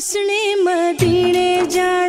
جس نے مدینے جانا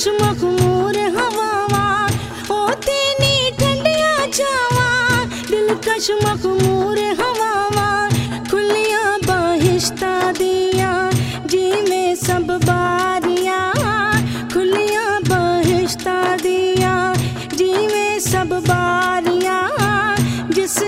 خوش مخمور ہوا ہوتے نی ٹھنڈیا چھاوا دلکش مخمور ہوا کھلیاں بہشتہ دیا جی میں سب باریاں، کھلیاں بہشتہ دیا جی میں سب باریاں، جس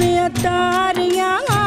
پہ